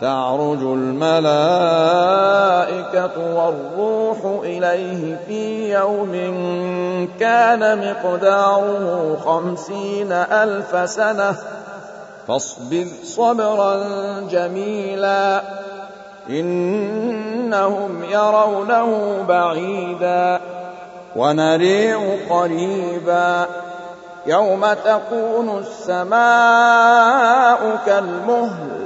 تعرج الملائكة والروح إليه في يوم كان مقداره خمسين ألف سنة. فاصبر صبرا جميلا. إنهم يرونه بعيدا. ونريه قريبا. يوم تكون السماء كالمهل.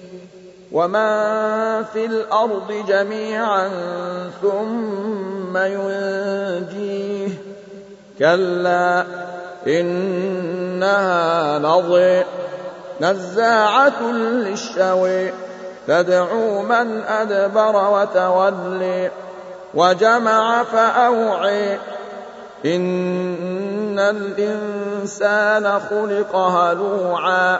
ومن في الأرض جميعا ثم ينجيه كلا إنها نظر نزاعة للشوي تدعو من أدبر وتولي وجمع فأوعي إن الإنسان خلق هلوعا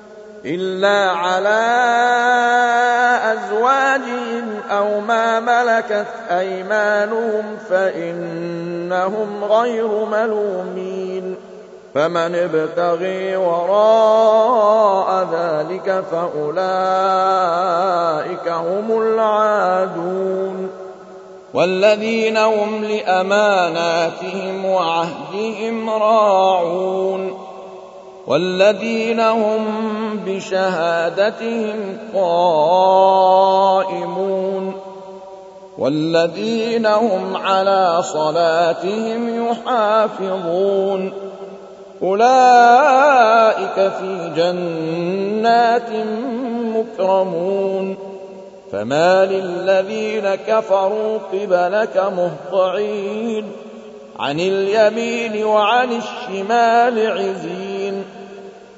إلا على أزواجهم أو ما ملكت أيمانهم فإنهم غير ملومين فمن ابتغي وراء ذلك فأولئك هم العادون والذين هم لأماناتهم وعهدهم راعون والذين هم بشهادتهم قائمون والذين هم على صلاتهم يحافظون أولئك في جنات مكرمون فما للذين كفروا قبلك مهطعين عن اليمين وعن الشمال عزين